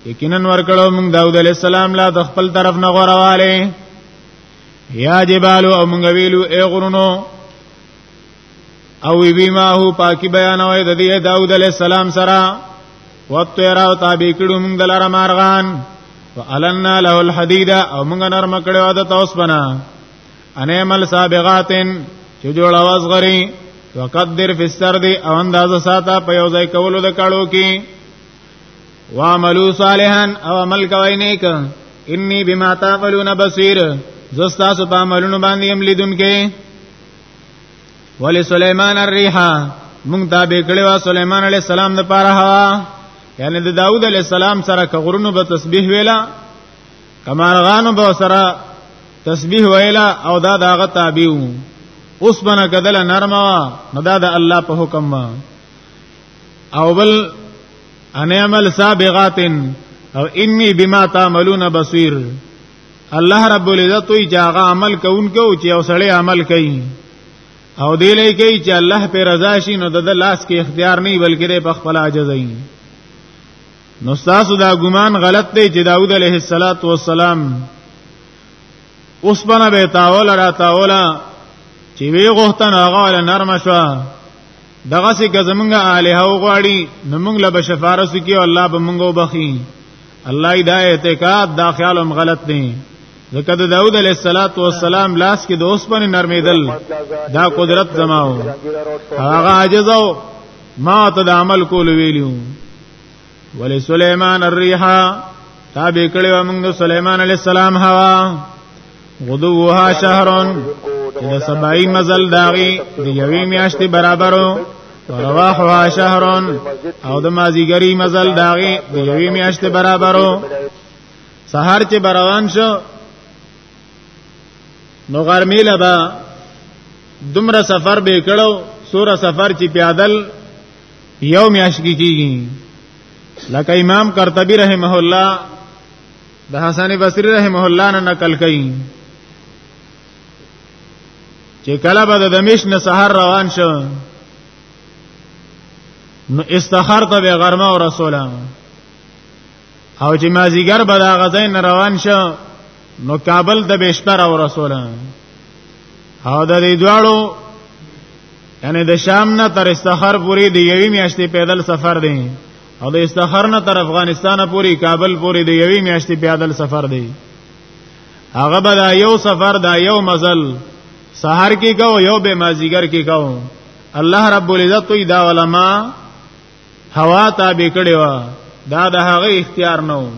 یقینا ورکړو موږ داوود علی السلام لا د خپل طرف نه غورواله یا جبال او موږ ویلو ای غرونو او وی ما هو پاکی بیانوي د دې داوود علی السلام سره وتیرا او تابع کړو موږ دلاره مارغان وعلنا له الحديد او موږ نرم کړو د توس بنا انمل سابغاتن چې جوړ आवाज غري وقدر فی السرد او اندازه ساته په یو ځای کولو د کړو کې وعملوا صالحا او عمل کوي نیک انی بما تعملون بصیر زستا سو په عملونو باندې هم لیدونکې ولی سليمان الريح مونږ تابع کړي وا سليمان عليه السلام د پاره هوا یعنی د داوود عليه السلام سره کغرونو به تسبیح ویلا کمارغانو به سره تسبیح ویلا او دا داغه تابعو اوس بنا کدل نرمه نو دا د الله په حکم ما او بل ان عمل سابغات او انی بما تعملون بصیر الله رب العزت وی چې هغه عمل کوونکو چې او سړی عمل کوي او دی لای کوي چې الله په رضا شي نو د لاس کې اختیار نه بلکې په خپل عجز وي نو تاسو دا ګمان غلط دی چې داوود علیه السلام اوس بنا به تاول را تاولا چې وی غوښتن هغه نرم شوه دغه سي که زمونږه الها وغواړي نو مونږ له بشفارس کیو الله به مونږ وبخي الله دا اعتقاد دا خیال هم غلط دی ځکه د داوود علیه السلام لاس کې د اوسپنې نرمیدل دا قدرت زماو هغه عاجز او ما ته د عمل کول ویلیو ولی سلیمان الريح تابع کړي و موږ سلیمان علی السلام هوا غدوها شهرون چې د سبای مزل داغي د یوې میاشتې برابرو رواحها شهرون او د مازیګری مزل داغي د یوې میاشتې برابرو سحر چې بروان شو نو غرمې لبا دومره سفر به کړو سوره سفر چې پیادل یو میاش کی کیږي لکه امام قرطبی رحمه الله د حسن بصری رحمه الله نه نقل کړي چې کله به د دمشق نه سحر روان شو نو استخر ته به غرمه او رسوله او چې ما زیګر به دا غځای نه روان شو نو کابل د بشپر او رسول او د دې دواړو یعنی د شام نه تر استخر پورې د یوې میاشتې پیدل سفر دی او د استخر نه تر افغانستان پورې کابل پورې د یوې میاشتې پیدل سفر دی هغه به دا یو سفر دا یو مزل سحر کې کو یو به مازیګر کې کو الله رب العزت دا علماء هوا تابع کړي وا دا د هغه اختیار نه وو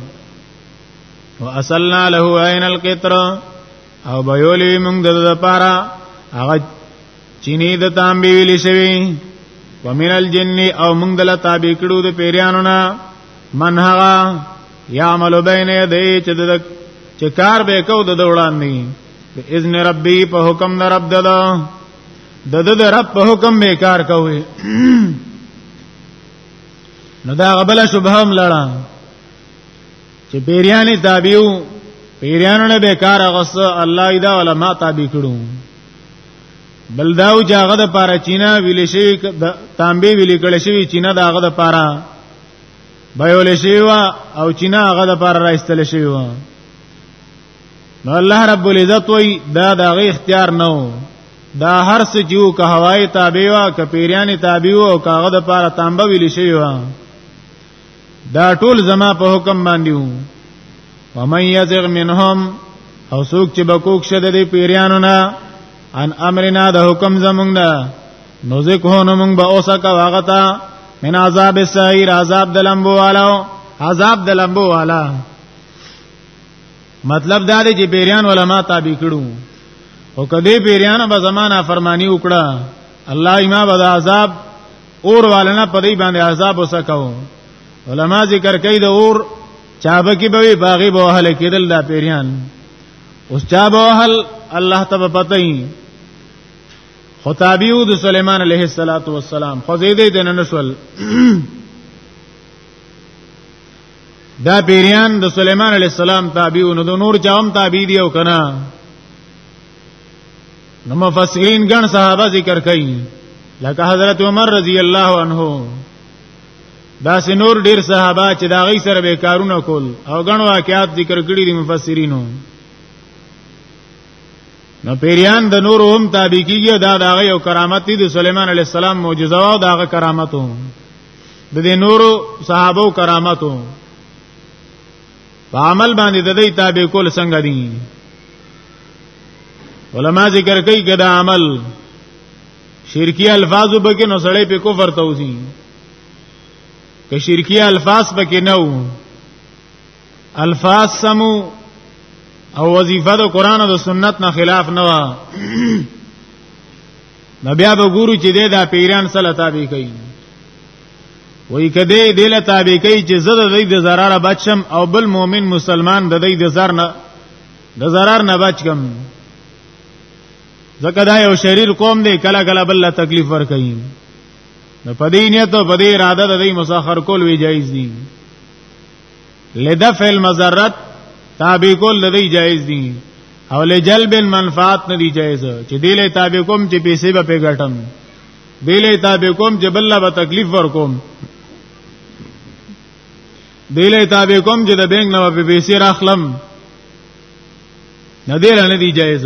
واصلنا له عین القطر او بيولي موږ د لپاره هغه چینه د تانبي ویل شوی ومن الجن او موږ د تابع کړو د پیرانو نه من هغه یعمل بین یدی چې د چې کار به کو د وړاندې باذن ربي په حکم د رب دلو د د د رب په حکم به کار کوي نو دا غبل شبهه هم لړا چې پیریانې تابعو پیریانو نه به کار غس الله ایدا علماء تابع کړو بل داو جاغه د پاره چینا ویل شي تانبه ویل کړي شي چینا داغه د پاره بایول شي وا او چینا هغه د پاره راستل شي وا نو الله رب العزت وای دا د غی اختیار نه و دا هر څه جو که هوای تابع وا که پیریانی تابع او کاغه د پاره تانبه ویل شي وا دا ټول زما په حکم باندې وو ومن یزغ منهم او څوک چې بکوک شه د پیریانو نه ان امرنا د حکم زمونږ نه نو ذکر نو مونږ به اوسه کا واغتا من عذاب السعیر عذاب د لمبو والو عذاب د لمبو والا مطلب دا دی چې پیریان علما تابع کړو او کدی پیریان به زمانہ فرمانی وکړه الله ایما به عذاب اور والنا پدی باندې عذاب وسکاو علما ذکر کوي د اور چابه کې به باغی به اهل کېدل دا پیریان اوس چابه اهل الله ته پته ای خطابیو د سليمان عليه الصلاه والسلام خو زیدې دنه نسول دا پیریان د سليمان عليه السلام تابعون د نور چاهم تابع دي او کنه نو مفسرین ګڼ صحابه ذکر کوي لکه حضرت عمر رضی الله عنه دا سنور ډیر صحابه چې دا غي سره به کارونه کول او ګڼ واقعات ذکر کړی دي مفسرینو نو پیریان د نور هم تابع کیږي دا دا یو کرامت دی د سليمان عليه السلام معجزه او دا کرامت هم د دې نورو صحابه او کراماتو په عمل باندې د دې تابع کول څنګه دي علما ذکر کوي کدا عمل شرکی الفاظ وبکې نو سړې په کفر توزي که شرکی الفاظ پکې نه وو الفاظ سمو او وظیفه د قران او د سنت نه خلاف نه و نو بیا به ګورو چې دې دا پیران سره تابع کوي وای کده دې له تابع کوي چې زه د دې د zarar بچم او بل مؤمن مسلمان د دې د zarar نه د zarar نه بچ کم ځکه دا یو شریر قوم دی کله کله بل لا تکلیف ور کوي نو پدې نیت او پدې اراده د دې مسخر کول وی جایز دي لدفع المضرت تابع کول لدی جایز دي او لجلب المنفعت نه دی جایز چې دی له تابع کوم چې پیسې به په ګټم دی له تابع کوم چې بل به تکلیف ور کوم دی له تابع کوم چې د بینک نه به پیسې راخلم نه دی نه دی جایز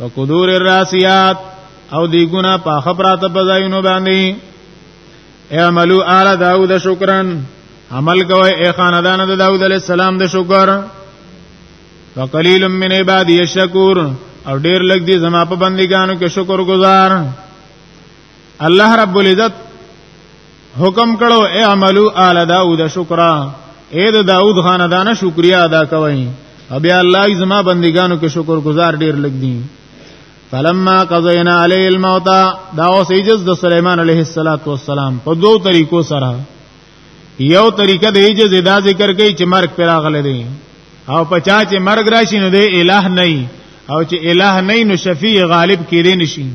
وقدور الراسيات او دی ګنا په خبرات په ځایونو باندې اعملوا آل داود شکرا عمل کوي اے خاندان د داود علی السلام د شکر وقلیل من عبادی الشکور او ډیر لګ دي زما په بندګانو کې شکر گزار الله رب العزت حکم کړو اعملوا آل داوود شکرا اے د داوود خاندان شکریا ادا کوي بیا الله زما بندگانو کې شکر گزار ډیر لګ دي فلما قضینا علی الموت دا اوس ایجز د سليمان علیه السلام په دوو طریقو سره یو طریقه د ایجز ادا ذکر کوي چې مرګ پر راغله دي او پچا چې مرګ راشي نو د الہ نه او چې الہ نه نو شفیع غالب کېدې نشي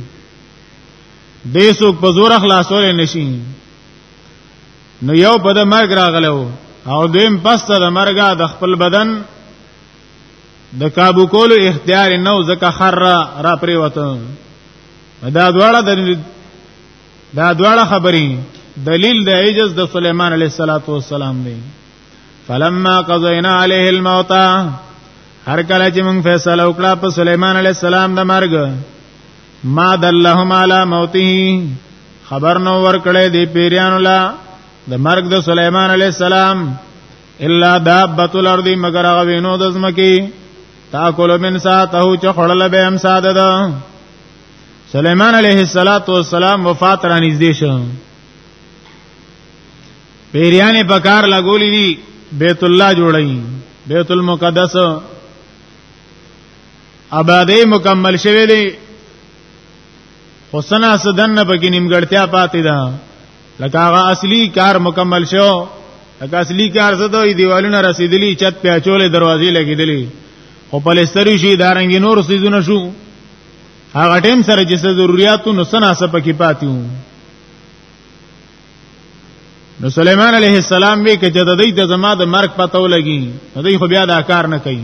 به څوک په زور خلاصول نشي نو یو په د مرګ راغلو او دویم پس د مرګه د خپل بدن د کابو کولو اختیار نو زکه خر را پری وته دا دواړه د دا دواړه خبرې دلیل د عجز د سليمان عليه السلام دی فلما قضینا علیه الموت هر کله چې موږ فیصله وکړه په سليمان عليه السلام د مرګ ما دلهم علی موته خبر نو ورکړې دی پیریان لا د مرګ د سليمان عليه السلام الا دابه الارض مگر غوینو د زمکی تاکل من ساته چې خړل به هم ساده ده سليمان عليه السلام وفات را نږدې شو پیریانې په کار لګولې دي بیت الله جوړی بیت المقدس آبادی مکمل شوه دی حسنا سدن پکې نیمګړتیا پاتې ده لکه هغه اصلي کار مکمل شو لکه اصلي کار څه دوی دیوالونه رسیدلی چت پیاچولې دروازې لګیدلې او پلستری شي دارنګ نور سيزونه شو هغه ټیم سره چې ضرورتو نو سنا سپکې پاتې وو نو سليمان عليه السلام وی کچ د دې د زما د مرګ پته ولګي دوی خو بیا دا کار نه کوي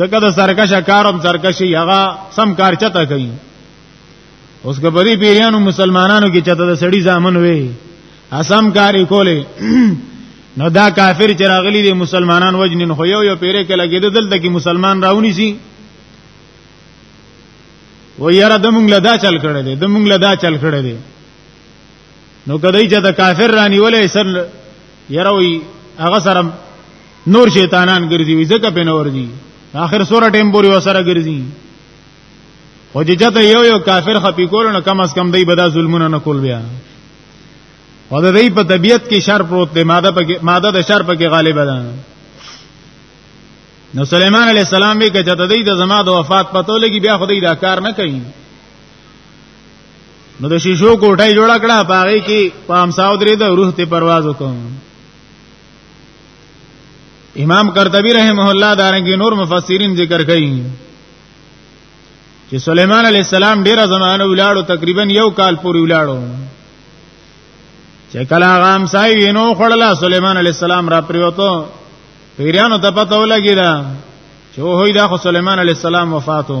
ځکه د سرکشه کارم سرکشي هغه سم کار چته کوي اوس کبري پیرانو مسلمانانو کې چته د سړی ځامن وي اسم کاری کوله نو دا کافر چې راغلي دي مسلمانان وجنین خو یو یو پیره کې لګیدل دلته کې مسلمان راونی سي و یاره د مونږ لدا چل کړه دي د مونږ لدا چل کړه دي نو کدی چې د کافر رانی ولې سر یروي هغه سره نور شیطانان ګرځي وي ځکه په نور دي اخر سوره ټیم پوری وسره ګرځي خو چې جته یو یو کافر خپي کول نو کم از کم دی بدا ظلمونه نه کول بیا او د دې په طبیعت کې شر پروت دی ماده په ماده د شر په کې غالب ده نو سليمان عليه السلام به کچته دی د زما د وفات پتو لګي بیا خدای دا کار نه کوي نو د شیشو کوټه جوړ کړه پاره کې پام ساو درې د روح ته پرواز وکم امام قرطبی رحمه الله دارنګي نور مفسرین ذکر کوي چې سليمان عليه السلام ډیره زمانه ولاړو تقریبا یو کال پورې ولاړو چې کله غام سای وینو خړلا سليمان عليه السلام را پریوتو پیرانو ته پته ولګی دا چې وای دا خو سليمان عليه السلام وفاتو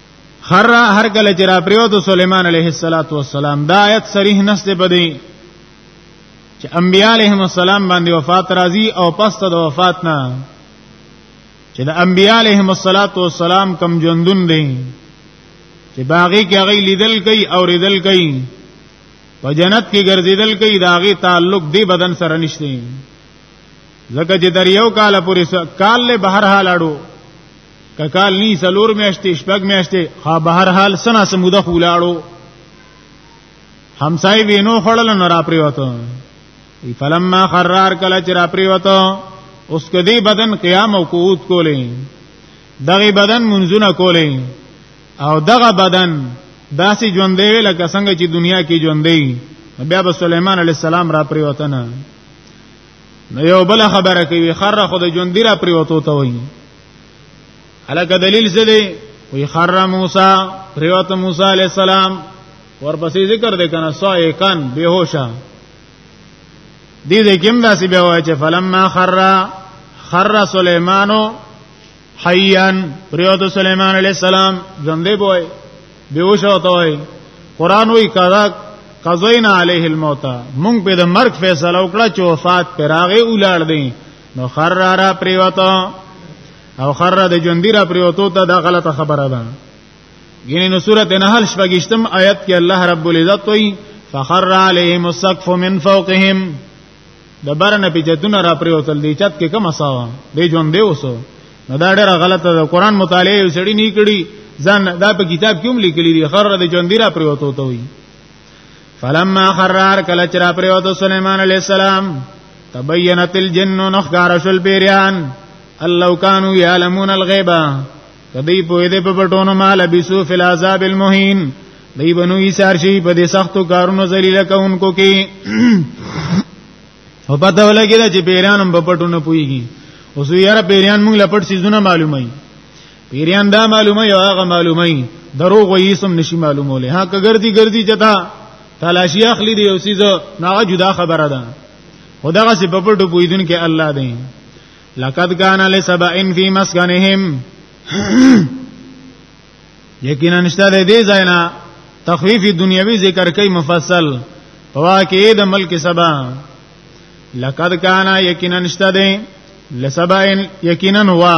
خر هر کله چې را پریوت سليمان عليه السلام دا آیت صریح نس دی پدې چې انبیاء علیهم السلام باندې وفات راځي او پس ته د وفات نه چې د انبیاء علیهم السلام کم ژوندون دي چې باغی کې هغه لیدل کوي او ریدل کوي په جنت کې ګرځیدل کوي دا غي تعلق دی بدن سره نشته ځکه چې در یو کال پورې کال له بهر حال اړو ککال نی سلور میاشتې شپږ میاشتې خا به هر حال سنا سموده خولاړو همسای وینو خړل نه را پریوته فلما قرار کله چې را پریوته اوس کدی بدن قیام او قعود کولې دغه بدن منځونه کولې او دغه بدن داسې ژوندې وی لکه څنګه چې دنیا کې ژوندې بیا به سليمان عليه السلام را پریوته نه نو یو بل خبره کوي خره خو د ژوندې را پریوته ته وایي الکه دلیل څه دی وی خر موسی پریوت موسی علی السلام ورپسې ذکر دی کنه سایکان بیهوشا دې دې کوم داسې به وای چې فلما خر خر سليمانو حيان پریوت سليمان عليه السلام ژوندې بوي بیوش ہوتا وای قران وی کذا قضینا علیه الموت مونږ په د مرګ فیصله وکړه چې وفات پر هغه اولاد دی نو خر را پریوتو او خر د ژوندۍ را پریوتو ته دا غلطه خبره ده ګینه نو سورۃ نحل شپږشتم آیت کې الله رب العزت وایي فخر علیهم السقف من فوقهم د برنه په جتون را پریوتل دی چت کې کوم اساوه دی ژوند دی اوسو نو دا ډیره غلطه ده قران مطالعه یې سړی نه کړي ځان دا په کتاب کې هم لیکلي دي خر د ژوند دی را پریوتو ته وایي فلما خرار کله چې را پریوت سليمان عليه السلام تبينت الجن نخغار شل پیریان الله كانوا يعلمون الغيب کدی په دې په پټونو مال بيسو فل عذاب المهين دی بنو ایثار شي په دې سختو کارونو ذلیل کونکو کې او پته ولګی چې پیرانم په پټونو پويږي اوس یې را پیران موږ لپټ سيزونه معلومه پیریان دا معلومه یو هغه معلومه دروغ وایي سم نشي معلوموله ها که ګرځي ګرځي چتا تلاشي اخلي دی اوسې زه نه جدا خبره ده خدغه سي په پټو پویدون کې الله دی لقد کان لسبئن فی مسکنهم یقینا نشته د دې ځاینا تخفیف دنیوي ذکر کوي مفصل واقع د ملک سبا لقد کان یقینا نشته د لسبئن یقینا وا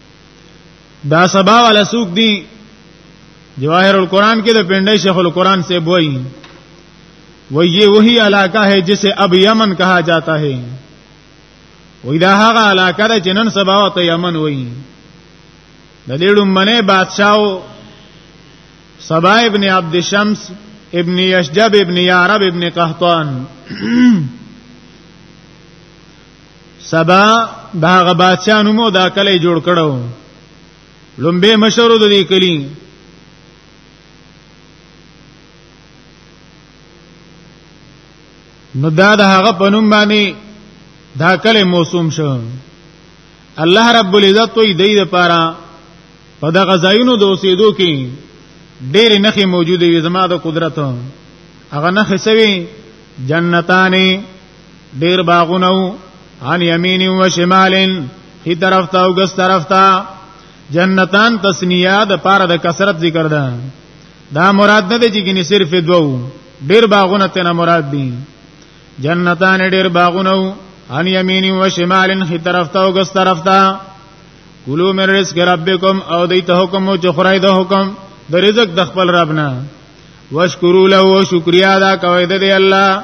دا سبا ولا سوق دی جواهر القرآن کې د پندای شیخ القرآن سے بوئی وہ یہ وہی علاقہ ہے جسے اب یمن کہا جاتا ہے وی دا هغه علاقه ده چې نن سبا ته یمن وایي د دې لومبنه بادشاہو سبا ابن عبد شمس ابن یشجب ابن یارب ابن قحطان سبا دا غ بادشاہ نومو دا کلی جوړ کړو لومبه مشورو د دې کلی نو دا د هغه په نوم باندې دا کله موسوم شو الله رب العزت وی دی د پاره په د غزاینو د اوسېدو کې ډېر نخې موجودې وي زما د قدرت هغه نخې سوي جنتانه ډیر باغونه عن یمین و شمال هی طرف ته او ګس طرف ته جنتان تسنیه د پاره د کثرت ذکر ده دا مراد نه دی چې ګنې صرف دوو ډیر باغونه تنه مراد دي جنتان ډیر باغونه عن یمین و شمال هی طرف ته او ګس طرف ته کلو من رزق ربکم او دیت حکم او چخرای د حکم د رزق د خپل ربنا واشکرو له شکریا ادا کوي د الله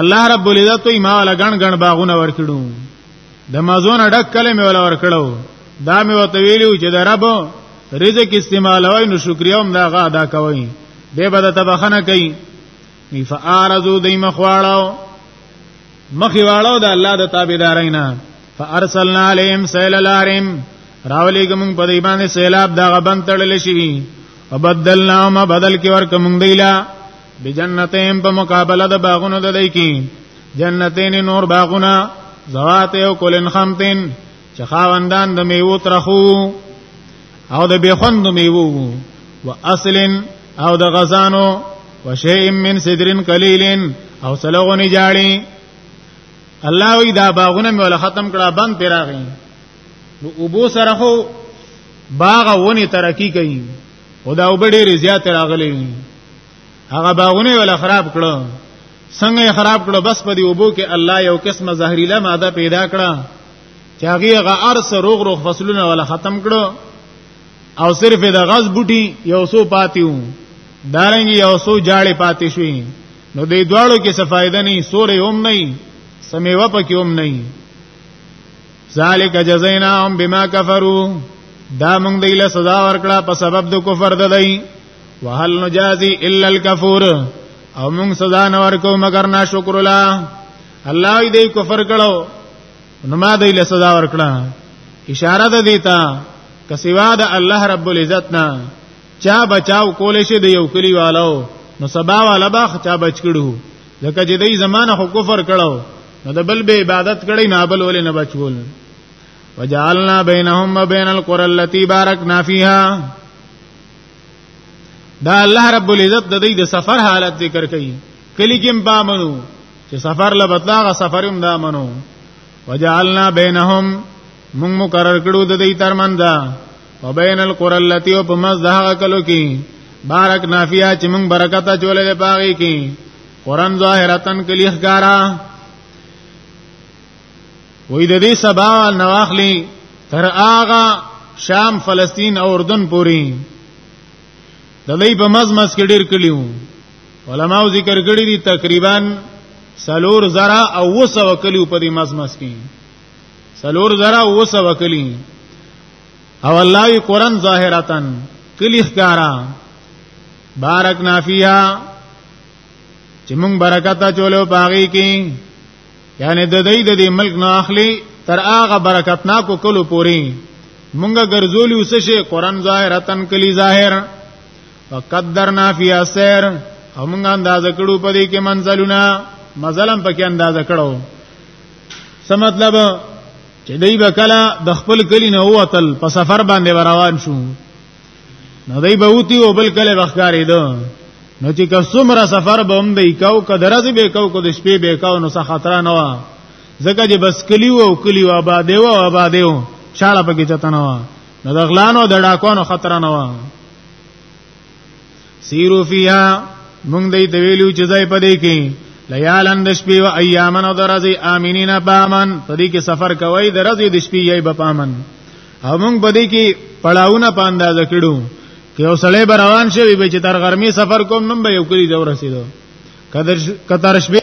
الله رب العزت یې ما ولا غن غن باغونه ورکړو د مزون ډک کلمې ولا ورکړو دا مې وته ویلو چې د رب رزق استعمالوي نو شکریا هم دا غا ادا کوي به بد تبخنه کوي وی فارزو دای مخواړو مخی واړو د الله د تابعدارینا فارسلنا علیهم سیل الارم راولې کوم په دې باندې سیلاب دا غبن تړل شي وبدلنا ما بدل کې ور کوم دیلا بجنتین په مقابله د باغونو د دی کی جنتین نور باغونه زوات او کولن خمتین چې خاوندان د میوه ترخو او د بیخوند میوه و اصلن او د غزانو و شیء من صدرن قلیلن او سلغونی جاړي الله وی دا باغونه مولا ختم کړه بند پیراغی نو ابو سره خو باغ ونی ترقی کوي او دا وبډېری زیات راغلی هغه باغونه ولا خراب کړو څنګه خراب کړو بس په دې وبو کې الله یو قسمه زهريله ماده پیدا کړه چې هغه غ ارس روغ روغ فصلونه ولا ختم کړو او صرف د غز بوټي یو سو پاتیو دارنګ یو سو جاړې پاتې شوې نو دې دواړو کې څه فائدہ نه سورې هم نه سمېوا پکې هم نه ذالک جزیناهم بما کفروا دا موږ دی له سزا ورکړه په سبب د کفر د دی وهل نجازی الا الکفور او موږ سزا نه ورکو مگر نا شکر الله الله دې کفر کړو نو ما دې له سزا ورکړه اشاره ده دیتا کسوا د الله رب العزت نه چا بچاو کول شي د یو کلی والو نو سبا والا به چا بچ کړو ځکه چې دای زمانه خو کفر کړو نو د بل به عبادت کړي نه بل ولې نه بچول وجعلنا بینهم وبین القرى التي باركنا فيها دا الله رب العزت د دې د سفر حالت ذکر کړي کلی کې پامنو چې سفر لبطاغه سفر هم دا منو وجعلنا بینهم موږ مقرر کړو د دې ترمنځ وبین القرى التي په مز د هغه کلو کې بارک نافیا چې موږ برکت چولې په هغه کې قران ظاهرتن کلی ښکارا وې د دې سبا نواخلی تر هغه شام فلسطین او اردن پوری د دې په مز مز کې ډیر کلیو علماء ذکر کړی دي تقریبا سلور زرا او وسو کلیو په دې مز مز کې سلور زرا او وسو کلیو او الله وی قران ظاهرتن کلی ښکارا بارکنا فیها چې موږ برکت چولو پاغي کې یعنی د دې د دې ملک نه اخلي تر هغه برکت نا کو کلو پوری مونږه ګرځولی اوس شي قران ظاهرتن کلی ظاهر وقدرنا فی اسر او مونږه انداز کړو په دې کې منزلونه مزلم پکې انداز کړو څه مطلب چې دوی به کله د خپل کلی نه ووتل په سفر باندې روان شو نو دوی به وتی او بل کله بخکارې دو نو چې که څومره سفر به هم دی کو که درځي به کو کو د شپې به کو نو څه خطر نه و ځکه چې بس کلی وو کلی و آباد و آباد و شاړه پکې چته نه و نو د غلانو د ډاکونو خطر نه و سیرو فیها مونږ دې ته ویلو چې ځای پدې کې لیالن د شپې او ایامن او درځي امینین پامن پدې کې سفر کوي درځي د شپې یې په پامن او مونږ پدې کې پړاونه پانداز کړو که یو سړی روان شوی به چې تر غرمې سفر کوم نن به یو کلی ته ورسېدو کدر کتر شپې